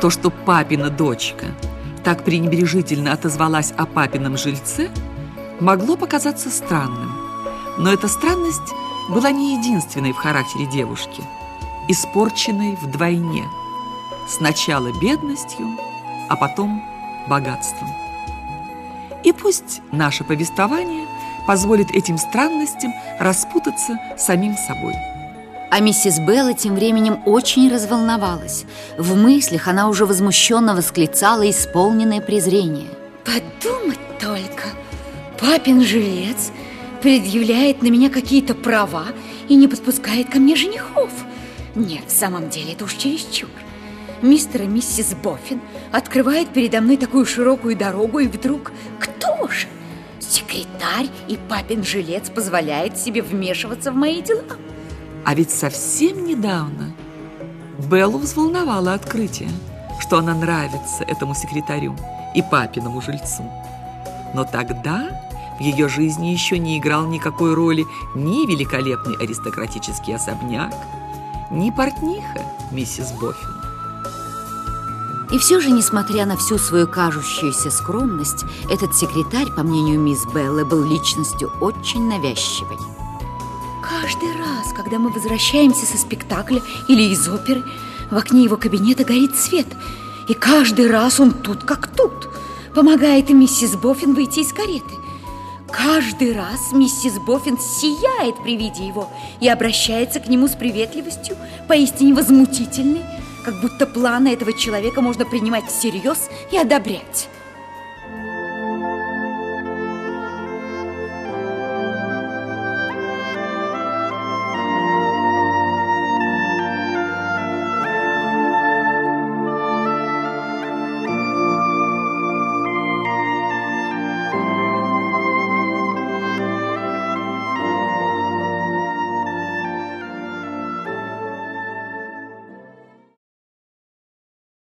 То, что папина дочка так пренебрежительно отозвалась о папином жильце, могло показаться странным. Но эта странность была не единственной в характере девушки, испорченной вдвойне. Сначала бедностью, а потом богатством. И пусть наше повествование – позволит этим странностям распутаться самим собой. А миссис Белла тем временем очень разволновалась. В мыслях она уже возмущенно восклицала исполненное презрение. Подумать только, папин жилец предъявляет на меня какие-то права и не подпускает ко мне женихов. Нет, в самом деле это уж чересчур. Мистер и миссис Боффин открывает передо мной такую широкую дорогу, и вдруг кто? Секретарь и папин жилец позволяет себе вмешиваться в мои дела. А ведь совсем недавно Беллу взволновало открытие, что она нравится этому секретарю и папиному жильцу. Но тогда в ее жизни еще не играл никакой роли ни великолепный аристократический особняк, ни портниха миссис Боффин. И все же, несмотря на всю свою кажущуюся скромность, этот секретарь, по мнению мисс Беллы, был личностью очень навязчивой. Каждый раз, когда мы возвращаемся со спектакля или из оперы, в окне его кабинета горит свет. И каждый раз он тут как тут. Помогает миссис Боффин выйти из кареты. Каждый раз миссис Боффин сияет при виде его и обращается к нему с приветливостью, поистине возмутительной, как будто планы этого человека можно принимать всерьез и одобрять.